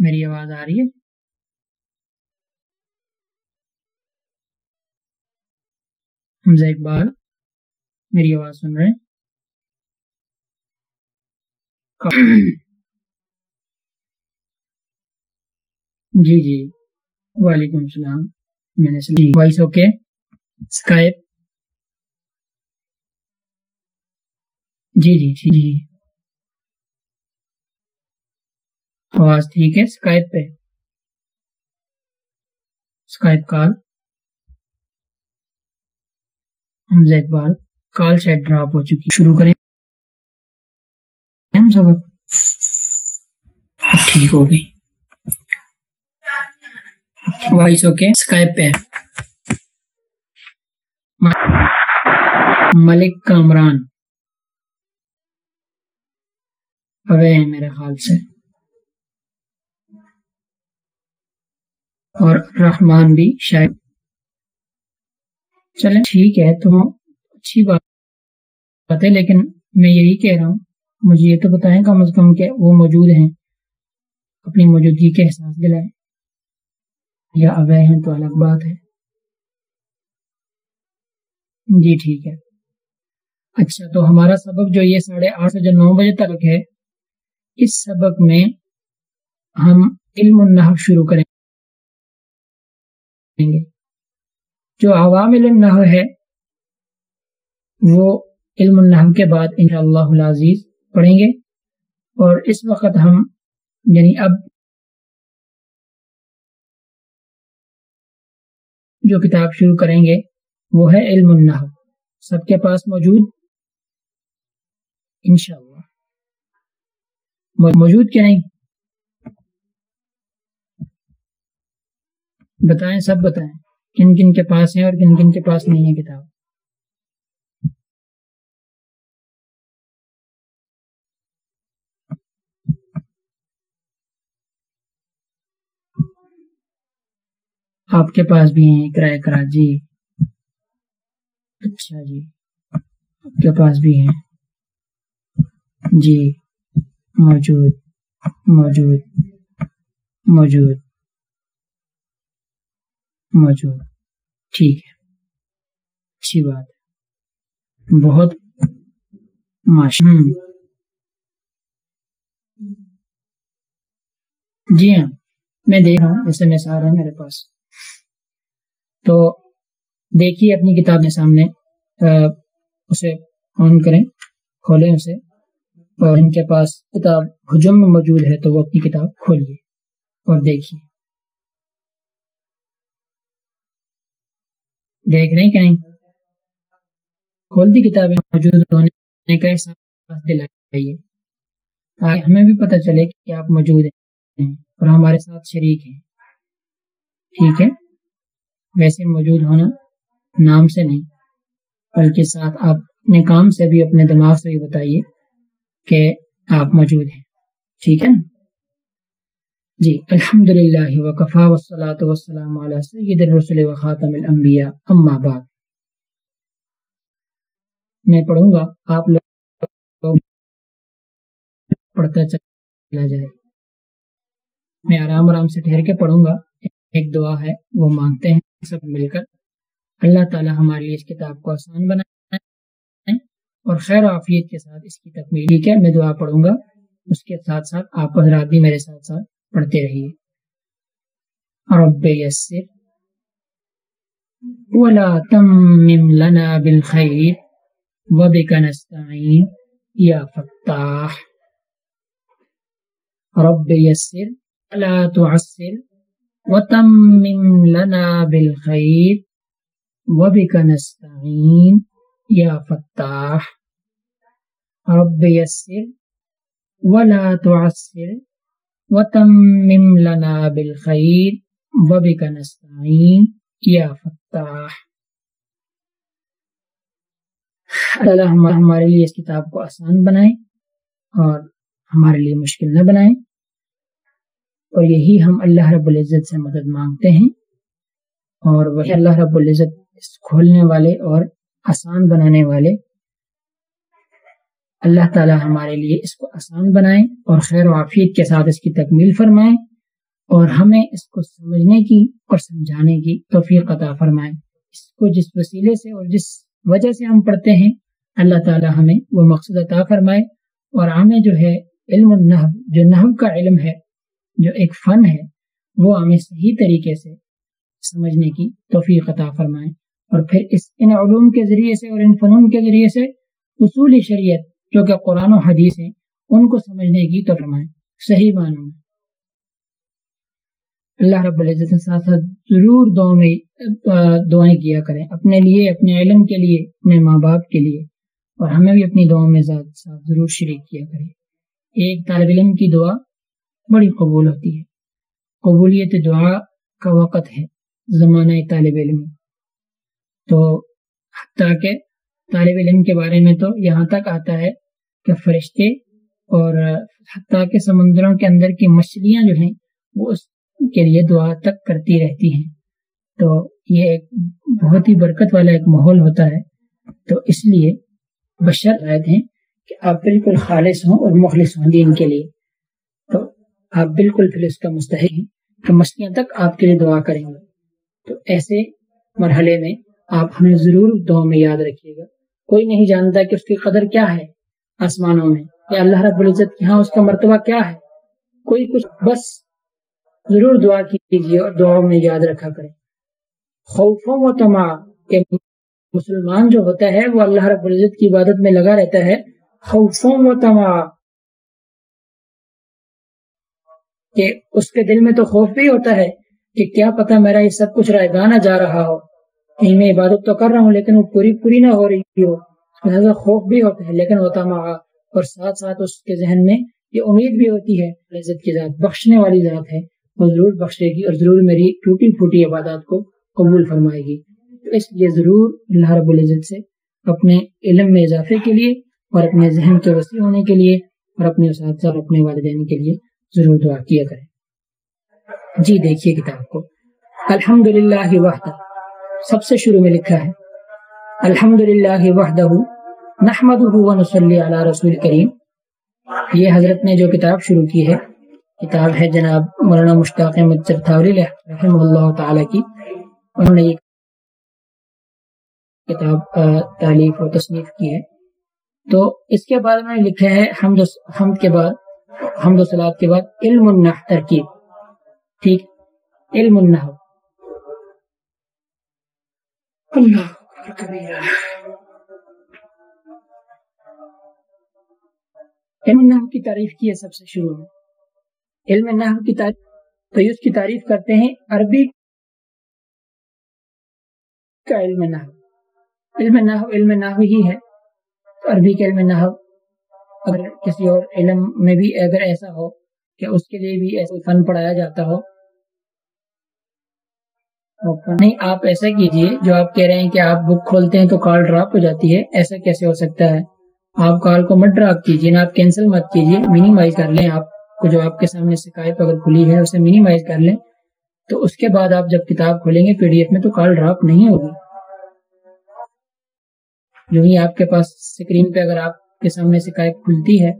میری آواز آ رہی ہے؟ حمزہ اقبال، میری آواز سن رہے جی جی۔ وعلیکم السلام۔ میں نے وائس اوکے؟ اسکائپ جی جی جی جی۔ آواز ٹھیک ہے؟ اسکائپ پہ۔ اسکائپ کال حمزہ اقبال کال شاید ڈراپ ہو چکی۔ شروع کریں۔ ہم سبق ٹھیک ہو گئی۔ Voice okay. اسکائپ پہ۔ ملک کامران۔ اوے میرے خیال سے۔ اور رحمان بھی شاید۔ چلیں، ٹھیک ہے، تو اچھی بات ہے، لیکن میں یہی کہہ رہا ہوں۔ مجھے یہ تو بتائیں کم از کم کہ وہ موجود ہیں، اپنی موجودگی کے احساس دلائیں۔ یا اوے ہیں تو الگ بات ہے۔ جی ٹھیک ہے۔ اچھا تو ہمارا سبق جو یہ ساڑھے آٹھ سے جو نو بجے تک ہے، اس سبق میں ہم علم النحو شروع کریں۔ جو عوام علم ہے، وہ علم النحو کے بعد انشاءاللہ العزیز پڑھیں گے۔ اور اس وقت ہم یعنی اب جو کتاب شروع کریں گے، وہ ہے علم النحو۔ سب کے پاس موجود؟ انشاءاللہ۔ موجود کہ نہیں؟ بتائیں، سب بتائیں۔ کن کن کے پاس ہے اور کن کن کے پاس نہیں ہے کتاب۔ آپ کے پاس بھی ہیں کرایہ کرا جی۔ اچھا جی۔ آپ کے پاس بھی ہیں۔ جی۔ موجود۔ موجود۔ موجود۔ موجود۔ ٹھیک ہے۔ اچھی بات بہت جی ہاں میں دیکھ رہا ہوں۔ ایس ایم ایس آ رہا ہے میرے پاس۔ تو دیکھیے اپنی کتاب کے سامنے۔ اسے آن کریں، کھولیں اسے۔ اور ان کے پاس کتاب ہجم میں موجود ہے، تو وہ اپنی کتاب کھولیے اور دیکھیے۔ دیکھ رہے ہیں کہ نہیں کھولتی کتابیں موجود ہونے کا احساس دلائیے تاکہ ہمیں بھی پتہ چلے کہ آپ موجود ہیں اور ہمارے ساتھ شریک ہیں۔ ٹھیک ہے۔ ویسے موجود ہونا نام سے نہیں، بلکہ ساتھ آپ اپنے کام سے بھی اپنے دماغ سے بھی بتائیے کہ آپ موجود ہیں۔ ٹھیک ہے۔ نا جی الحمد للہ وقفا وسلاۃ وسلام علیہ سید الرسول الانبیاء. اما بعد. میں پڑھوں گا، آپ لوگ پڑھتا چلا جائے. میں آرام آرام سے ٹھہر کے پڑھوں گا. ایک دعا ہے، وہ مانگتے ہیں سب مل کر. اللہ تعالی ہمارے لیے اس کتاب کو آسان بنائے اور خیر و عافیت کے ساتھ اس کی تکمیل ٹھیک ہے. میں دعا پڑھوں گا، اس کے ساتھ ساتھ آپ حضرات بھی میرے ساتھ ساتھ پڑھتے رہیے۔ رب یسر۔ ولا تمم لنا بالخير وبك نستعين۔ يا فتاح۔ رب يسر ولا تعسر۔ وتمم لنا بالخير وبك نستعين۔ يا فتاح۔ رب يسر ولا تعسر۔ وتمم لنا بالخير وبك نستعين يا فتاح. اللہ ہمارے لیے اس کتاب کو آسان بنائیں اور ہمارے لیے مشکل نہ بنائیں اور یہی ہم اللہ رب العزت سے مدد مانگتے ہیں اور وہی اللہ رب العزت اس کھولنے والے اور آسان بنانے والے اللہ تعالی ہمارے لیے اس کو آسان بنائیں اور خیر و عافیت کے ساتھ اس کی تکمیل فرمائیں اور ہمیں اس کو سمجھنے کی اور سمجھانے کی توفیق عطا فرمائے۔ اس کو جس وسیلے سے اور جس وجہ سے ہم پڑھتے ہیں، اللہ تعالی ہمیں وہ مقصد عطا فرمائے۔ اور ہمیں جو ہے، علم النحب جو نحب کا علم ہے، جو ایک فن ہے، وہ ہمیں صحیح طریقے سے سمجھنے کی توفیق عطا فرمائے۔ اور پھر اس ان علوم کے ذریعے سے اور ان فنون کے ذریعے سے اصول شریعت جو کہ قرآن و حدیث ہیں، ان کو سمجھنے کی تو صحیح معنوں میں۔ اللہ رب العزت ساتھ ساتھ ضرور دعا میں دعائیں کیا کریں۔ اپنے لیے، اپنے علم کے لیے، اپنے ماں باپ کے لیے۔ اور ہمیں بھی اپنی دعاؤں میں ساتھ ساتھ ضرور شریک کیا کریں۔ ایک طالب علم کی دعا بڑی قبول ہوتی ہے۔ قبولیت دعا کا وقت ہے زمانہ طالب علم۔ تو حتیٰ کہ طالب علم کے بارے میں تو یہاں تک آتا ہے کہ فرشتے اور حتیٰ کہ سمندروں کے اندر کی مچھلیاں جو ہیں وہ اس کے لیے دعا تک کرتی رہتی ہیں۔ تو یہ ایک بہت ہی برکت والا ایک ماحول ہوتا ہے۔ تو اس لیے بشر رہتے ہیں کہ آپ بالکل خالص ہوں اور مخلص ہوں دین کے لیے۔ تو آپ بالکل پھر اس کا مستحق ہیں کہ مچھلیاں تک آپ کے لیے دعا کریں گے۔ تو ایسے مرحلے میں آپ ہمیں ضرور دعا میں یاد رکھیے گا۔ کوئی نہیں جانتا کہ اس کی قدر کیا ہے آسمانوں میں، یا اللہ رب العزت کی ہاں اس کا مرتبہ کیا ہے۔ کوئی کچھ بس ضرور دعا کیجیے اور دعاؤں میں یاد رکھا کرے۔ خوفوں و تما کہ مسلمان جو ہوتا ہے، وہ اللہ رب العزت کی عبادت میں لگا رہتا ہے۔ خوفوں و تما کہ اس کے دل میں تو خوف بھی ہوتا ہے کہ کیا پتا میرا یہ سب کچھ رائے گانا جا رہا ہو۔ کہیں میں عبادت تو کر رہا ہوں، لیکن وہ پوری پوری نہ ہو رہی ہو۔ لہٰذا خوف بھی ہوتا ہے، لیکن ہوتا ماں اور ساتھ ساتھ اس کے ذہن میں یہ امید بھی ہوتی ہے، عزت کی ذات بخشنے والی ذات ہے۔ وہ ضرور بخشے گی اور ضرور میری ٹوٹی پھوٹی عبادات کو قبول فرمائے گی۔ تو اس لیے ضرور اللہ رب العزت سے اپنے علم میں اضافے کے لیے اور اپنے ذہن کے وسیع ہونے کے لیے اور اپنے اساتذہ اور اپنے والدین کے لیے ضرور دعا کیا کریں۔ جی دیکھیے کتاب کو۔ الحمد للہ سب سے شروع میں لکھا ہے الحمد للہ وحدہ نحمد علی رسول کریم۔ یہ حضرت نے جو کتاب شروع کی ہے، کتاب ہے جناب مولانا مشتاق رحمہ اللہ تعالی کی۔ انہوں نے یہ کتاب تعلیف و تصنیف کی ہے۔ تو اس کے بعد میں نے لکھا ہے، حمد حمد کے بعد، حمد و سلاد کے بعد، علم النح ترکیب۔ ٹھیک، علم النح علم نحو کی تعریف کی ہے سب سے شروع میں۔ علم نحو کی تعریف تو اس کی تعریف کرتے ہیں۔ عربی کا علم نحو۔ علم نحو علم نحو ہی ہے۔ عربی کے علم نحو۔ اگر کسی اور علم میں بھی اگر ایسا ہو کہ اس کے لیے بھی ایسا فن پڑھایا جاتا ہو نہیں، آپ ایسا کیجیے، جو آپ کہہ رہے ہیں کہ آپ بک کھولتے ہیں تو کال ڈراپ ہو جاتی ہے، ایسا کیسے ہو سکتا ہے؟ آپ کال کو مت ڈراپ کیجیے نا آپ کینسل مت کیجیے منیمائز کر لیں آپ کو جو آپ کے سامنے شکایت اگر کھلی ہے، اسے منیمائز کر لیں۔ تو اس کے بعد آپ جب کتاب کھولیں گے پی ڈی ایف میں تو کال ڈراپ نہیں ہوگی جو ہی آپ کے پاس اسکرین پہ اگر آپ کے سامنے شکایت کھلتی ہے،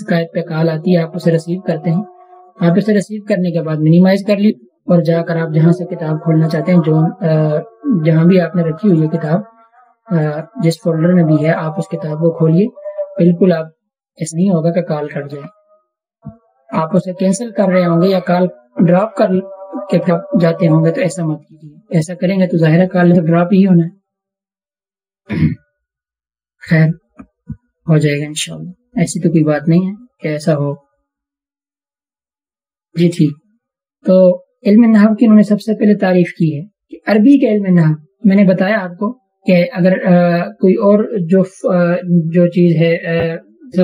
شکایت پہ کال آتی ہے، آپ اسے ریسیو کرتے ہیں۔ آپ اسے ریسیو کرنے کے بعد منیمائز کر لی اور جا کر آپ جہاں سے کتاب کھولنا چاہتے ہیں، جو جہاں بھی آپ نے رکھی ہوئی ہے کتاب جس فولڈر میں بھی ہے، آپ اس کتاب کو کھولئے بالکل آپ، ایسا نہیں ہوگا کہ کال کٹ جائے۔ آپ اسے کینسل کر رہے ہوں گے یا کال ڈراپ کر کے جاتے ہوں گے، تو ایسا مت کیجیے۔ ایسا کریں گے تو ظاہر کال تو ڈراپ ہی ہونا ہے۔ خیر، ہو جائے گا انشاءاللہ۔ ایسی تو کوئی بات نہیں ہے کہ ایسا ہو۔ جی ٹھیک تو علم نحو کی انہوں نے سب سے پہلے تعریف کی ہے کہ عربی کے علم نحو، میں نے بتایا آپ کو کہ اگر کوئی اور جو جو چیز ہے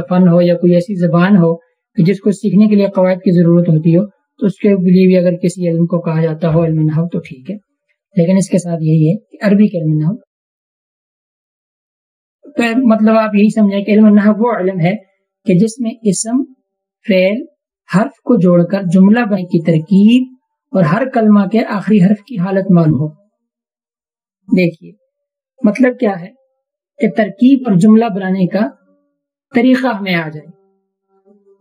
فن ہو یا کوئی ایسی زبان ہو کہ جس کو سیکھنے کے لیے قواعد کی ضرورت ہوتی ہو، تو اس کے لیے بھی اگر کسی علم کو کہا جاتا ہو علم نحو تو ٹھیک ہے۔ لیکن اس کے ساتھ یہی ہے کہ عربی کے علم نحو۔ مطلب آپ یہی سمجھیں کہ علم نحو وہ علم ہے کہ جس میں اسم، فعل حرف کو جوڑ کر جملہ بنے کی ترکیب اور ہر کلمہ کے آخری حرف کی حالت معلوم ہو۔ دیکھیے مطلب کیا ہے کہ ترکیب اور جملہ بنانے کا طریقہ ہمیں آ جائے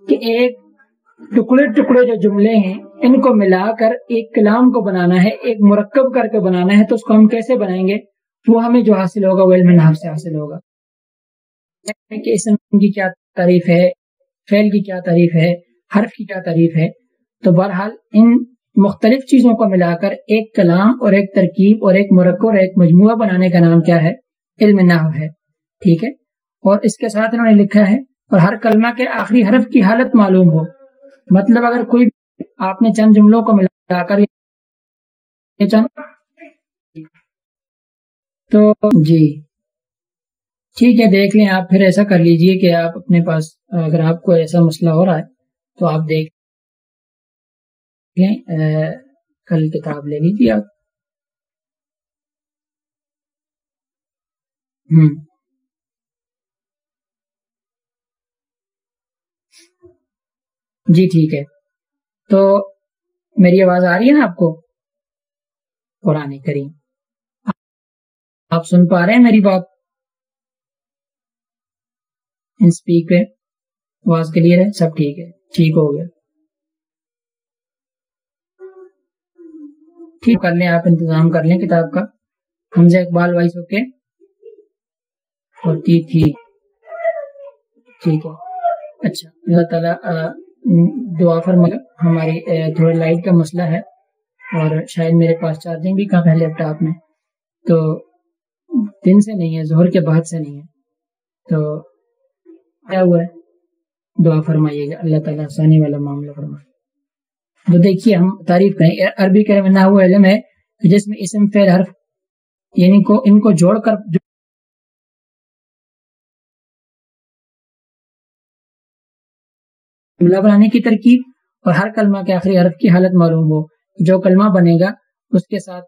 کہ ایک ٹکڑے ٹکڑے جو جملے ہیں، ان کو ملا کر ایک کلام کو بنانا ہے، ایک مرکب کر کے بنانا ہے، تو اس کو ہم کیسے بنائیں گے؟ وہ ہمیں جو حاصل ہوگا، وہ علم نحو سے حاصل ہوگا۔ یعنی کہ اسم کی کیا تعریف ہے؟ فعل کی کیا تعریف ہے؟ حرف کی کیا تعریف ہے؟ تو بہرحال ان مختلف چیزوں کو ملا کر ایک کلام اور ایک ترکیب اور ایک مرکب اور ایک مجموعہ بنانے کا نام کیا ہے؟ علم نحو ہے۔ ٹھیک ہے؟ اور اس کے ساتھ انہوں نے لکھا ہے، اور ہر کلمہ کے آخری حرف کی حالت معلوم ہو۔ مطلب اگر کوئی آپ نے چند جملوں کو ملا کر تو جی۔ ٹھیک ہے، دیکھ لیں آپ پھر ایسا کر لیجیے کہ آپ اپنے پاس اگر آپ کو ایسا مسئلہ ہو رہا ہے۔ تو آپ دیکھ لیں کل کتاب لے لیجیے آپ۔ ہوں جی ٹھیک ہے۔ تو میری آواز آ رہی ہے نا آپ کو؟ قرآن کریم۔ آپ سن پا رہے ہیں میری بات؟ اسپیک پہ۔ آواز کلیئر ہے؟ سب ٹھیک ہے۔ ٹھیک ہو گیا۔ ٹھیک کر لیں، آپ انتظام کر لیں کتاب کا۔ Hamza Iqbal voice okay. ہوتی تھی۔ ٹھیک ہے۔ اچھا اللہ تعالیٰ دعا فرمائے۔ ہماری تھوڑی لائٹ کا مسئلہ ہے اور شاید میرے پاس چارجنگ بھی کم ہے لیپ ٹاپ میں۔ تو دن سے نہیں ہے زہر کے بعد سے نہیں ہے۔ تو، کیا ہوا ہے؟ دعا فرمائیے گا، اللہ تعالیٰ آسانی والا معاملہ فرمائے۔ تو دیکھیے، ہم تعریف کریں۔ عربی کا نہ ہوا علم ہے جس میں اسم، فعل، حرف یعنی کو، ان کو جوڑ کر جملہ بنانے کی ترکیب اور ہر کلمہ کے آخری حرف کی حالت معلوم ہو۔ جو کلمہ بنے گا، اس کے ساتھ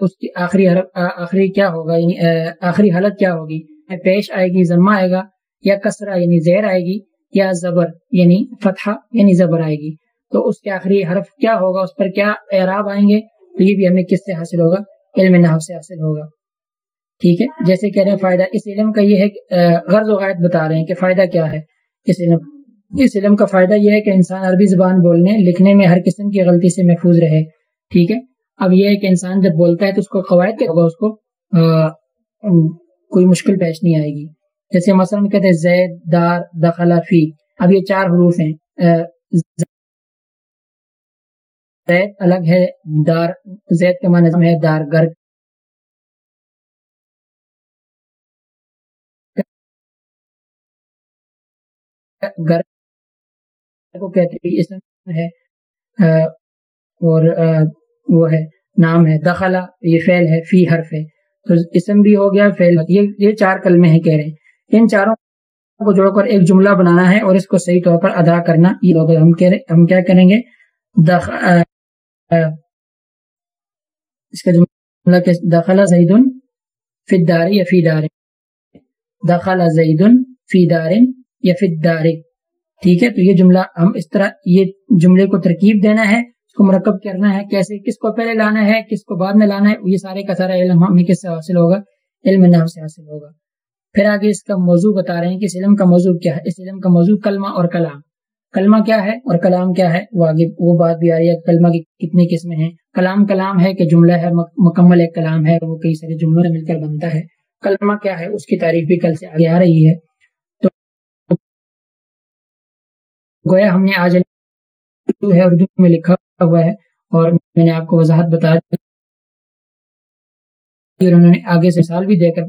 اس کی آخری حرف آخری کیا ہوگا؟ یعنی آخری حالت کیا ہوگی؟ پیش آئے گی، ضمہ آئے گا یا کسرہ یعنی زیر آئے گی۔ یا زبر یعنی فتحہ یعنی زبر آئے گی۔ تو اس کے آخری حرف کیا ہوگا؟ اس پر کیا اعراب آئیں گے؟ تو یہ بھی ہمیں کس سے حاصل ہوگا؟ علم نحو سے حاصل ہوگا۔ ٹھیک ہے؟ جیسے کہہ رہے ہیں، فائدہ اس علم کا یہ ہے کہ غرض و بتا رہے ہیں کہ فائدہ کیا ہے اس علم۔ اس علم کا فائدہ یہ ہے کہ انسان عربی زبان بولنے، لکھنے میں ہر قسم کی غلطی سے محفوظ رہے۔ ٹھیک ہے؟ اب یہ ہے کہ انسان جب بولتا ہے تو اس کو قواعد کیا ہوگا، اس کو کوئی مشکل پیش نہیں آئے گی۔ جیسے مثلاً کہتے ہیں زید، دار دخلا فی۔ اب یہ چار حروف ہیں۔ زید الگ ہے، دار، زید کا معنی ہے دار گر گر کو کہتے ہیں اسم ہے اور وہ ہے، نام ہے دخلا یہ فعل ہے، فی حرف ہے۔ تو اسم بھی ہو گیا، فعل۔ یہ یہ چار کلمے ہیں، کہہ رہے ہیں۔ ان چاروں کو جوڑ کر ایک جملہ بنانا ہے اور اس کو صحیح طور پر ادا کرنا یہ لوگ ہم ہم کیا کریں گے؟ دخ اس کا جملہ دخلا زید فی دار یا فی دار. دخلا زید فی دار یا فی دار ٹھیک ہے؟ تو یہ جملہ ہم اس طرح یہ جملے کو ترکیب دینا ہے، اس کو مرکب کرنا ہے، کیسے کس کو پہلے لانا ہے، کس کو بعد میں لانا ہے، یہ سارے کا سارا علم ہمیں کس سے حاصل ہوگا؟ علم نحو سے حاصل ہوگا۔ پھر آگے اس کا موضوع بتا رہے ہیں کہ اس علم کا موضوع کیا ہے۔ اس علم کا موضوع کلمہ اور کلام۔ کلمہ کیا ہے اور کلام کیا ہے؟ وہ آگے وہ بات بھی آ رہی ہے کلمہ کی کتنی قسمیں ہیں۔ کلام کلام ہے کہ جملہ ہے مکمل ایک کلام ہے، وہ کئی سارے جملوں سے مل کر بنتا ہے۔ کلمہ کیا ہے؟ اس کی تعریف بھی کل سے آگے آ رہی ہے۔ تو گویا ہم نے آج ہے، اردو میں لکھا ہوا ہے اور میں نے آپ کو وضاحت بتا دی انہوں نے آگے سے سال بھی دے کر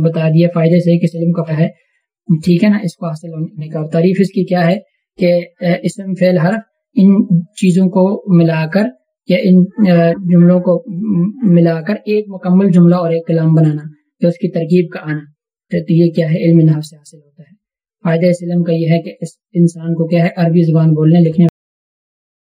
بتا دیا فائدے سے کس علم کا ہے۔ ٹھیک ہے نا؟ اس کو حاصل ہونے کا۔ تعریف اس کی کیا ہے کہ اسم، فعل، حرف، ان چیزوں کو ملا کر یا ان جملوں کو ملا کر ایک مکمل جملہ اور ایک کلام بنانا یا اس کی ترکیب کا آنا۔ تو یہ کیا ہے؟ علم نحو سے حاصل ہوتا ہے۔ فائدہ اس علم کا یہ ہے کہ اس انسان کو کیا ہے؟ عربی زبان بولنے، لکھنے